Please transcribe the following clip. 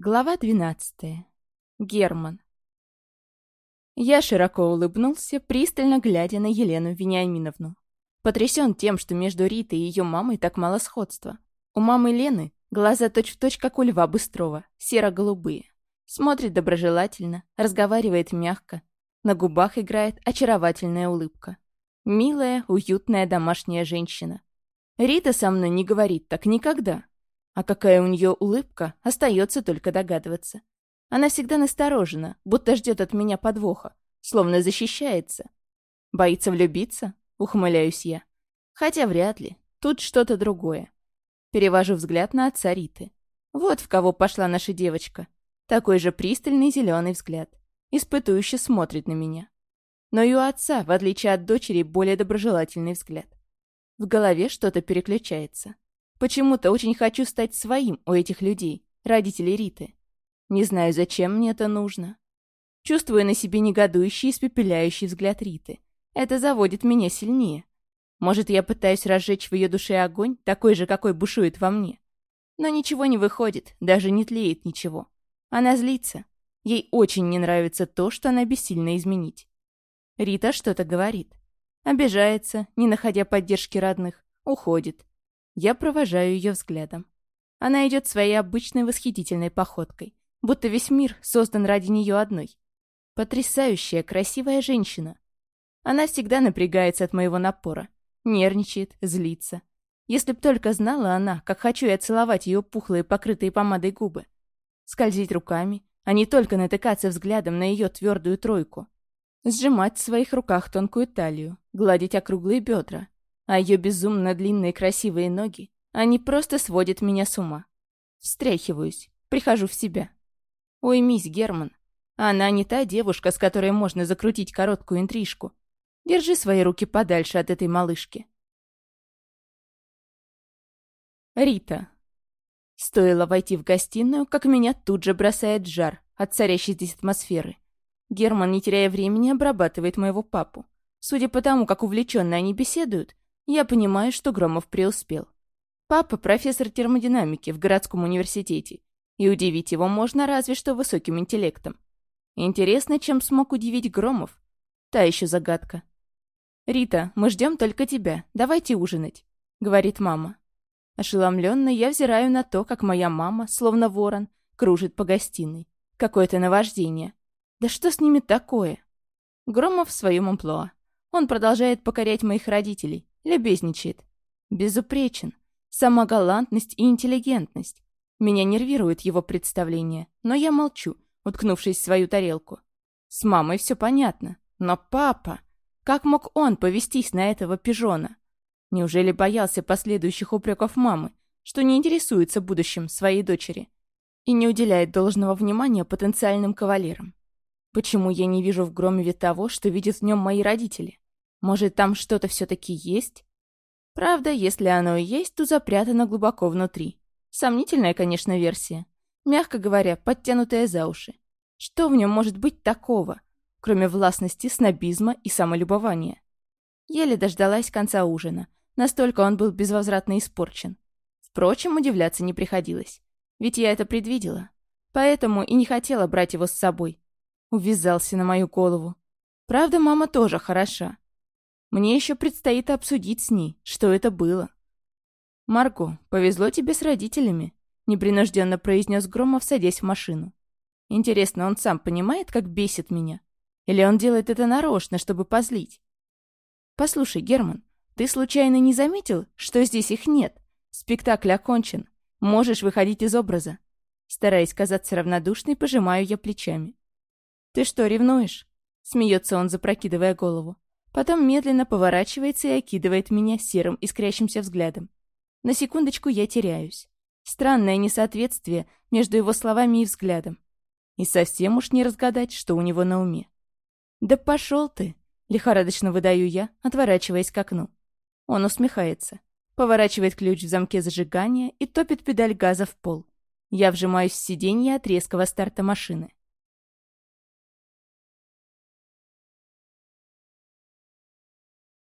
Глава двенадцатая. Герман. Я широко улыбнулся, пристально глядя на Елену Вениаминовну. Потрясен тем, что между Ритой и ее мамой так мало сходства. У мамы Лены глаза точь-в-точь, точь, как у Льва Быстрова, серо-голубые. Смотрит доброжелательно, разговаривает мягко. На губах играет очаровательная улыбка. Милая, уютная домашняя женщина. Рита со мной не говорит так никогда. А какая у нее улыбка, остается только догадываться. Она всегда насторожена, будто ждет от меня подвоха, словно защищается. Боится влюбиться? Ухмыляюсь я. Хотя вряд ли. Тут что-то другое. Перевожу взгляд на отца Риты. Вот в кого пошла наша девочка. Такой же пристальный зеленый взгляд. Испытующе смотрит на меня. Но и у отца, в отличие от дочери, более доброжелательный взгляд. В голове что-то переключается. Почему-то очень хочу стать своим у этих людей, родителей Риты. Не знаю, зачем мне это нужно. Чувствую на себе негодующий, испепеляющий взгляд Риты. Это заводит меня сильнее. Может, я пытаюсь разжечь в ее душе огонь, такой же, какой бушует во мне. Но ничего не выходит, даже не тлеет ничего. Она злится. Ей очень не нравится то, что она бессильна изменить. Рита что-то говорит. Обижается, не находя поддержки родных, уходит. Я провожаю ее взглядом. Она идет своей обычной восхитительной походкой, будто весь мир создан ради нее одной. Потрясающая, красивая женщина. Она всегда напрягается от моего напора, нервничает, злится. Если б только знала она, как хочу я целовать ее пухлые, покрытые помадой губы. Скользить руками, а не только натыкаться взглядом на ее твердую тройку. Сжимать в своих руках тонкую талию, гладить округлые бедра, а ее безумно длинные красивые ноги, они просто сводят меня с ума. Встряхиваюсь, прихожу в себя. Уймись, Герман. Она не та девушка, с которой можно закрутить короткую интрижку. Держи свои руки подальше от этой малышки. Рита. Стоило войти в гостиную, как меня тут же бросает жар от царящей здесь атмосферы. Герман, не теряя времени, обрабатывает моего папу. Судя по тому, как увлеченно они беседуют, я понимаю, что Громов преуспел. Папа – профессор термодинамики в городском университете, и удивить его можно разве что высоким интеллектом. Интересно, чем смог удивить Громов? Та еще загадка. «Рита, мы ждем только тебя. Давайте ужинать», — говорит мама. Ошеломленно я взираю на то, как моя мама, словно ворон, кружит по гостиной. Какое-то наваждение. Да что с ними такое? Громов в своем амплуа. Он продолжает покорять моих родителей, Любезничает. Безупречен. Сама галантность и интеллигентность. Меня нервирует его представление, но я молчу, уткнувшись в свою тарелку. С мамой все понятно, но папа... Как мог он повестись на этого пижона? Неужели боялся последующих упреков мамы, что не интересуется будущим своей дочери и не уделяет должного внимания потенциальным кавалерам? Почему я не вижу в Громове того, что видят в нем мои родители? Может, там что-то все-таки есть? Правда, если оно и есть, то запрятано глубоко внутри. Сомнительная, конечно, версия. Мягко говоря, подтянутая за уши. Что в нем может быть такого, кроме властности, снобизма и самолюбования? Еле дождалась конца ужина. Настолько он был безвозвратно испорчен. Впрочем, удивляться не приходилось. Ведь я это предвидела. Поэтому и не хотела брать его с собой. Увязался на мою голову. Правда, мама тоже хороша. Мне еще предстоит обсудить с ней, что это было. «Марго, повезло тебе с родителями», — непринужденно произнес Громов, садясь в машину. «Интересно, он сам понимает, как бесит меня? Или он делает это нарочно, чтобы позлить?» «Послушай, Герман, ты случайно не заметил, что здесь их нет? Спектакль окончен. Можешь выходить из образа». Стараясь казаться равнодушной, пожимаю я плечами. «Ты что, ревнуешь?» — смеется он, запрокидывая голову. Потом медленно поворачивается и окидывает меня серым искрящимся взглядом. На секундочку я теряюсь. Странное несоответствие между его словами и взглядом. И совсем уж не разгадать, что у него на уме. «Да пошел ты!» — лихорадочно выдаю я, отворачиваясь к окну. Он усмехается, поворачивает ключ в замке зажигания и топит педаль газа в пол. Я вжимаюсь в сиденье от резкого старта машины.